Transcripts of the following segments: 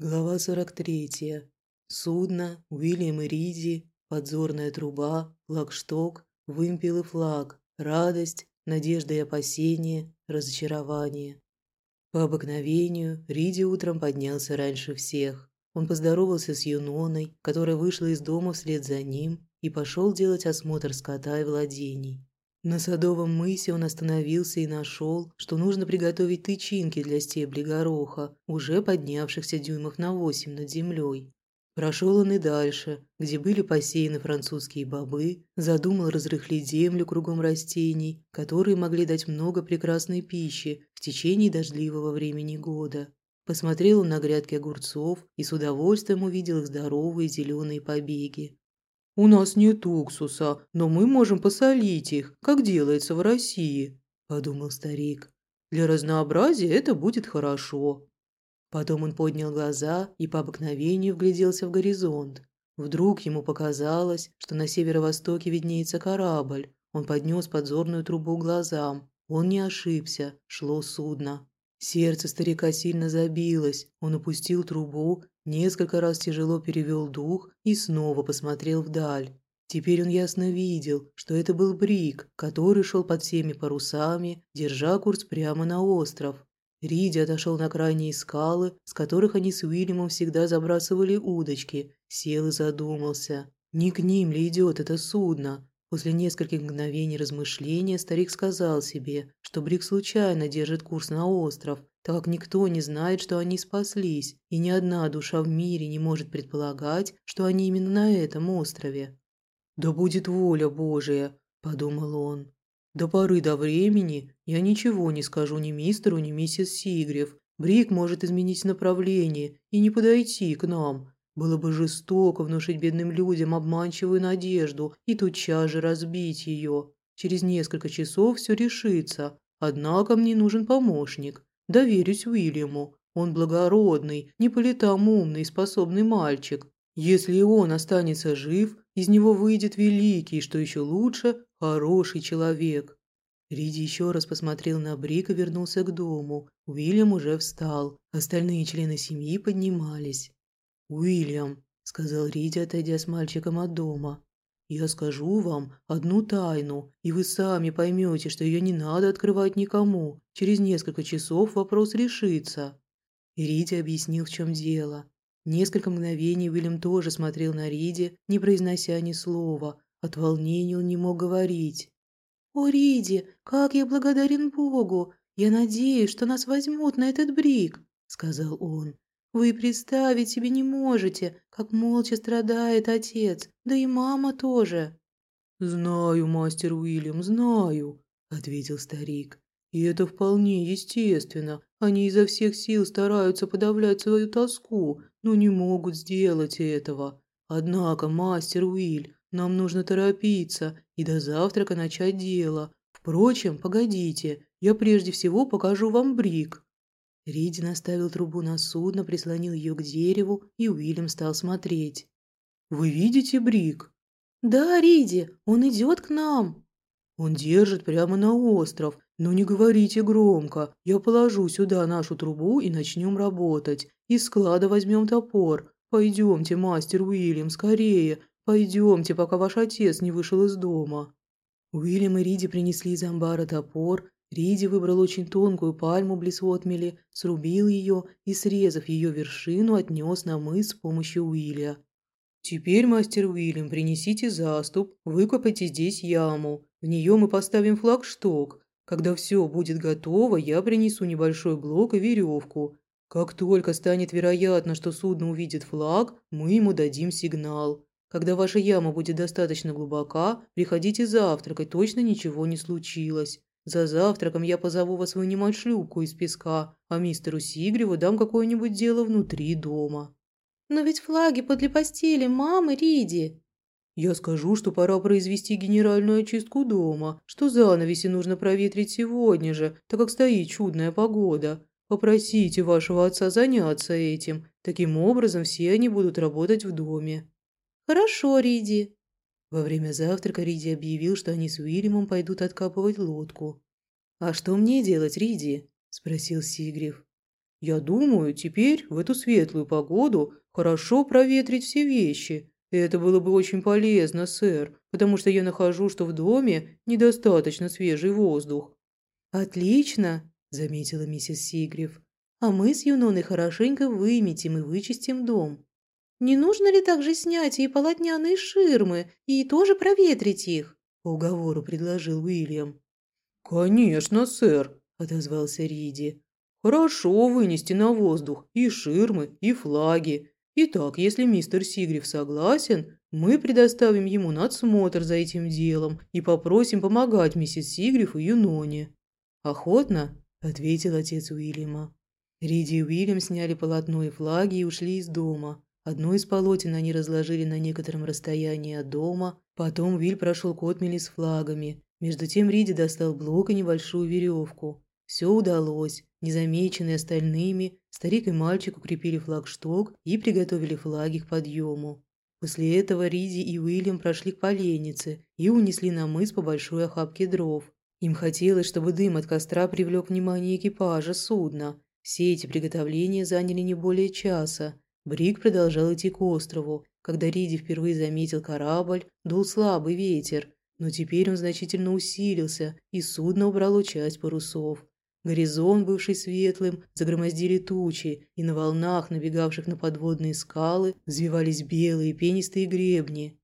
Глава 43. Судно, Уильям и Риди, подзорная труба, флагшток, вымпел и флаг, радость, надежда и опасение, разочарование. По обыкновению Риди утром поднялся раньше всех. Он поздоровался с Юноной, которая вышла из дома вслед за ним, и пошел делать осмотр скота и владений. На садовом мысе он остановился и нашел, что нужно приготовить тычинки для стеблей гороха, уже поднявшихся дюймов на восемь над землей. Прошел он и дальше, где были посеяны французские бобы, задумал разрыхлить землю кругом растений, которые могли дать много прекрасной пищи в течение дождливого времени года. Посмотрел он на грядки огурцов и с удовольствием увидел их здоровые зеленые побеги. «У нас нет уксуса, но мы можем посолить их, как делается в России», – подумал старик. «Для разнообразия это будет хорошо». Потом он поднял глаза и по обыкновению вгляделся в горизонт. Вдруг ему показалось, что на северо-востоке виднеется корабль. Он поднес подзорную трубу глазам. Он не ошибся, шло судно. Сердце старика сильно забилось. Он опустил трубу Несколько раз тяжело перевел дух и снова посмотрел вдаль. Теперь он ясно видел, что это был Брик, который шел под всеми парусами, держа курс прямо на остров. Риди отошел на крайние скалы, с которых они с Уильямом всегда забрасывали удочки, сел и задумался. Не к ним ли идет это судно? После нескольких мгновений размышления старик сказал себе, что Брик случайно держит курс на остров, так как никто не знает, что они спаслись, и ни одна душа в мире не может предполагать, что они именно на этом острове. «Да будет воля Божия», – подумал он. «До поры до времени я ничего не скажу ни мистеру, ни миссис Сигрев. Брик может изменить направление и не подойти к нам. Было бы жестоко внушить бедным людям обманчивую надежду и тутчас же разбить ее. Через несколько часов все решится, однако мне нужен помощник. Доверюсь Уильяму. Он благородный, не по летам умный, способный мальчик. Если он останется жив, из него выйдет великий, что еще лучше, хороший человек. Риди еще раз посмотрел на Брик и вернулся к дому. Уильям уже встал. Остальные члены семьи поднимались. «Уильям», – сказал Риди, отойдя с мальчиком от дома, я скажу вам одну тайну, и вы сами поймете, что ее не надо открывать никому. Через несколько часов вопрос решится». Риди объяснил, в чем дело. Несколько мгновений Уильям тоже смотрел на Риди, не произнося ни слова. От волнения он не мог говорить. «О, Риди, как я благодарен Богу! Я надеюсь, что нас возьмут на этот брик», — сказал он. Вы представить себе не можете, как молча страдает отец, да и мама тоже». «Знаю, мастер Уильям, знаю», – ответил старик. «И это вполне естественно. Они изо всех сил стараются подавлять свою тоску, но не могут сделать этого. Однако, мастер Уиль, нам нужно торопиться и до завтрака начать дело. Впрочем, погодите, я прежде всего покажу вам брик». Риди наставил трубу на судно, прислонил ее к дереву, и Уильям стал смотреть. «Вы видите Брик?» «Да, Риди, он идет к нам». «Он держит прямо на остров, но не говорите громко. Я положу сюда нашу трубу и начнем работать. Из склада возьмем топор. Пойдемте, мастер Уильям, скорее. Пойдемте, пока ваш отец не вышел из дома». Уильям и Риди принесли из амбара топор, Риди выбрал очень тонкую пальму близ отмели, срубил ее и, срезав ее вершину, отнес на мыс с помощью Уилья. «Теперь, мастер Уильям, принесите заступ, выкопайте здесь яму. В нее мы поставим флагшток. Когда все будет готово, я принесу небольшой блок и веревку. Как только станет вероятно, что судно увидит флаг, мы ему дадим сигнал. Когда ваша яма будет достаточно глубока, приходите завтракать, точно ничего не случилось. За завтраком я позову вас вынимать шлюпку из песка, а мистеру Сигреву дам какое-нибудь дело внутри дома». «Но ведь флаги подле постели мамы Риди». «Я скажу, что пора произвести генеральную очистку дома, что занавеси нужно проветрить сегодня же, так как стоит чудная погода. Попросите вашего отца заняться этим. Таким образом все они будут работать в доме». «Хорошо, Риди», во время завтрака Риди объявил, что они с Уильямом пойдут откапывать лодку. «А что мне делать, Риди?» – спросил Сигрев. Я думаю, теперь, в эту светлую погоду, хорошо проветрить все вещи. Это было бы очень полезно, сэр, потому что я нахожу, что в доме недостаточно свежий воздух». «Отлично», – заметила миссис Сигрев. «А мы с Юноной хорошенько выметим и вычистим дом. Не нужно ли также снять и полотняные ширмы и тоже проветрить их?» – по уговору предложил Уильям. «Конечно, сэр», – отозвался Риди. «Хорошо вынести на воздух и ширмы, и флаги. Итак, если мистер Сигриф согласен, мы предоставим ему надсмотр за этим делом и попросим помогать миссис Сигриф и Юноне». «Охотно», – ответил отец Уильяма. Риди и Уильям сняли полотно и флаги и ушли из дома. Одно из полотен они разложили на некотором расстоянии от дома, потом Виль прошел к отмели с флагами. Между тем Риди достал блок и небольшую веревку. Все удалось. Незамеченные остальными, старик и мальчик укрепили флагшток и приготовили флаги к подъему. После этого Риди и Уильям прошли к поленнице и унесли на мыс по большой охапке дров. Им хотелось, чтобы дым от костра привлек внимание экипажа судна. Все эти приготовления заняли не более часа. Брик продолжал идти к острову. Когда Риди впервые заметил корабль, дул слабый ветер, но теперь он значительно усилился, и судно убрало часть парусов. Горизонт, бывший светлым, загромоздили тучи, и на волнах, набегавших на подводные скалы, взвивались белые пенистые гребни.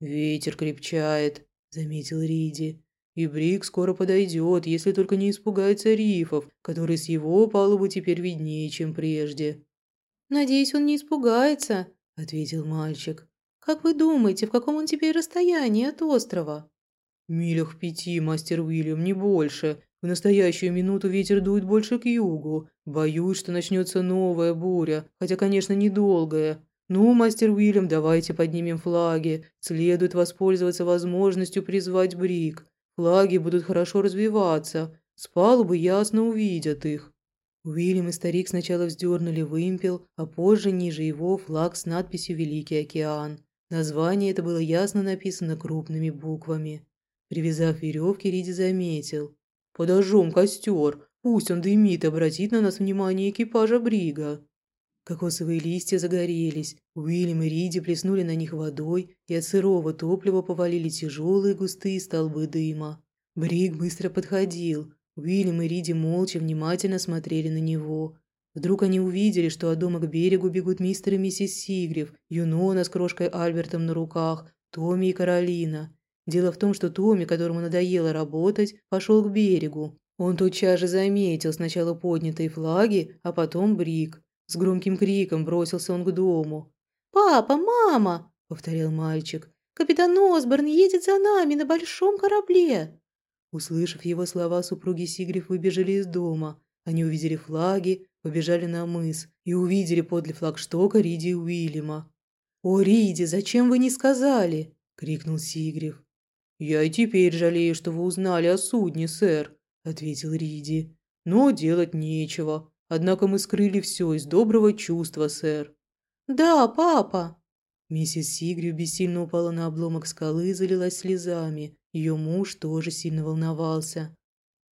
«Ветер крепчает», — заметил Риди. «И Брик скоро подойдет, если только не испугается рифов, которые с его палубы теперь виднее, чем прежде». «Надеюсь, он не испугается», – ответил мальчик. «Как вы думаете, в каком он теперь расстоянии от острова?» «Милях пяти, мастер Уильям, не больше. В настоящую минуту ветер дует больше к югу. Боюсь, что начнется новая буря, хотя, конечно, недолгая. Ну, мастер Уильям, давайте поднимем флаги. Следует воспользоваться возможностью призвать Брик. Флаги будут хорошо развиваться. С палубы ясно увидят их». Уильям и старик сначала вздернули вымпел, а позже ниже его флаг с надписью «Великий океан». Название это было ясно написано крупными буквами. Привязав веревки, Риди заметил. «Подожжем костер. Пусть он дымит обратит на нас внимание экипажа Брига». Кокосовые листья загорелись. Уильям и Риди плеснули на них водой, и от сырого топлива повалили тяжелые густые столбы дыма. Бриг быстро подходил. Уильям и Риди молча внимательно смотрели на него. Вдруг они увидели, что от дома к берегу бегут мистер и миссис Сигрев, Юнона с крошкой Альбертом на руках, Томми и Каролина. Дело в том, что Томми, которому надоело работать, пошел к берегу. Он тотчас же заметил сначала поднятые флаги, а потом брик. С громким криком бросился он к дому. «Папа, мама!» – повторял мальчик. «Капитан Осборн едет за нами на большом корабле!» Услышав его слова, супруги Сигриф выбежали из дома. Они увидели флаги, побежали на мыс и увидели подле флагштока Риди Уильяма. «О, Риди, зачем вы не сказали?» – крикнул Сигриф. «Я и теперь жалею, что вы узнали о судне, сэр», – ответил Риди. «Но делать нечего. Однако мы скрыли все из доброго чувства, сэр». «Да, папа!» Миссис Сигриф бессильно упала на обломок скалы и залилась слезами. Ее муж тоже сильно волновался.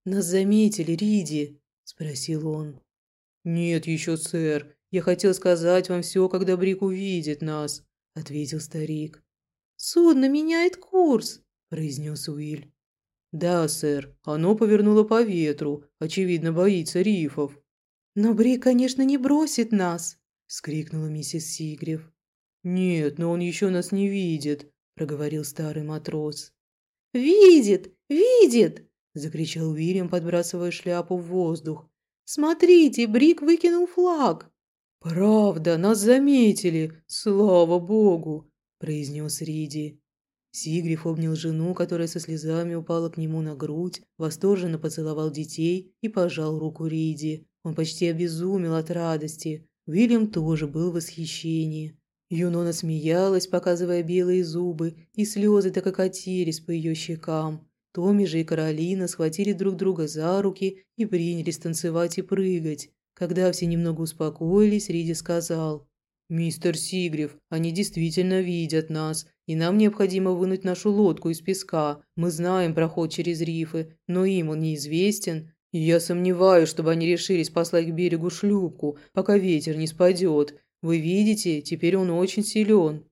«Нас заметили, Риди?» – спросил он. «Нет еще, сэр. Я хотел сказать вам все, когда Брик увидит нас», – ответил старик. «Судно меняет курс», – произнес Уиль. «Да, сэр. Оно повернуло по ветру. Очевидно, боится рифов». «Но Брик, конечно, не бросит нас», – вскрикнула миссис Сигрев. «Нет, но он еще нас не видит», – проговорил старый матрос. «Видит! Видит!» – закричал Уильям, подбрасывая шляпу в воздух. «Смотрите, Брик выкинул флаг!» «Правда, нас заметили! Слава богу!» – произнес Риди. Сигриф обнял жену, которая со слезами упала к нему на грудь, восторженно поцеловал детей и пожал руку Риди. Он почти обезумел от радости. Уильям тоже был в восхищении. Юнона смеялась, показывая белые зубы, и слезы так и катились по ее щекам. Томми же и Каролина схватили друг друга за руки и принялись танцевать и прыгать. Когда все немного успокоились, Риди сказал, «Мистер Сигрев, они действительно видят нас, и нам необходимо вынуть нашу лодку из песка. Мы знаем проход через рифы, но им он неизвестен. я сомневаюсь, чтобы они решились послать к берегу шлюпку, пока ветер не спадет. Вы видите, теперь он очень силен».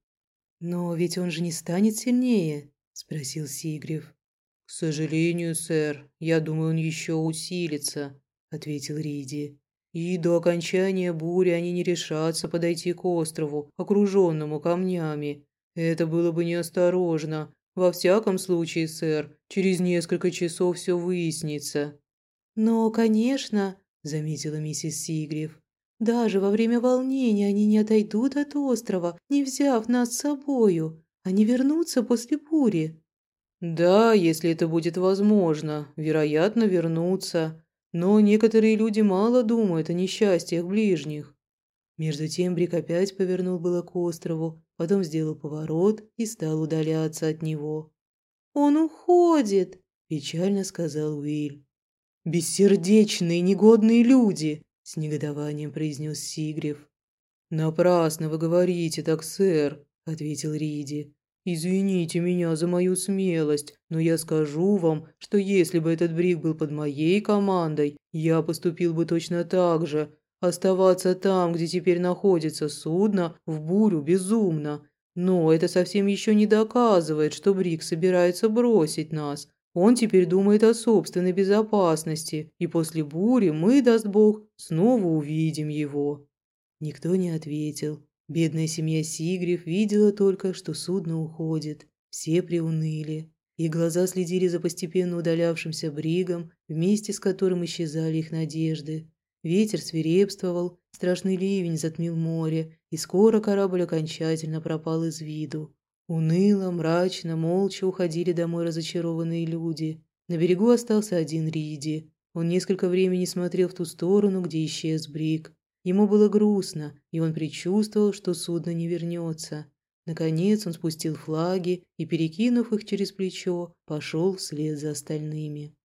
«Но ведь он же не станет сильнее», – спросил Сигрев. «К сожалению, сэр, я думаю, он еще усилится», – ответил Риди. «И до окончания бури они не решатся подойти к острову, окруженному камнями. Это было бы неосторожно. Во всяком случае, сэр, через несколько часов все выяснится». «Но, конечно», – заметила миссис Сигрев, – «даже во время волнения они не отойдут от острова, не взяв нас с собою. Они вернутся после бури». «Да, если это будет возможно, вероятно, вернутся. Но некоторые люди мало думают о несчастьях ближних». Между тем Брик опять повернул было к острову, потом сделал поворот и стал удаляться от него. «Он уходит!» – печально сказал Уиль. «Бессердечные, негодные люди!» – с негодованием произнес Сигрев. «Напрасно вы говорите так, сэр», – ответил Риди. «Извините меня за мою смелость, но я скажу вам, что если бы этот брик был под моей командой, я поступил бы точно так же. Оставаться там, где теперь находится судно, в бурю безумно. Но это совсем еще не доказывает, что брик собирается бросить нас. Он теперь думает о собственной безопасности, и после бури мы, даст Бог, снова увидим его». Никто не ответил. Бедная семья Сигрев видела только, что судно уходит. Все приуныли. Их глаза следили за постепенно удалявшимся бригом, вместе с которым исчезали их надежды. Ветер свирепствовал, страшный ливень затмил море, и скоро корабль окончательно пропал из виду. Уныло, мрачно, молча уходили домой разочарованные люди. На берегу остался один Риди. Он несколько времени смотрел в ту сторону, где исчез Брик. Ему было грустно, и он предчувствовал, что судно не вернется. Наконец он спустил флаги и, перекинув их через плечо, пошел вслед за остальными.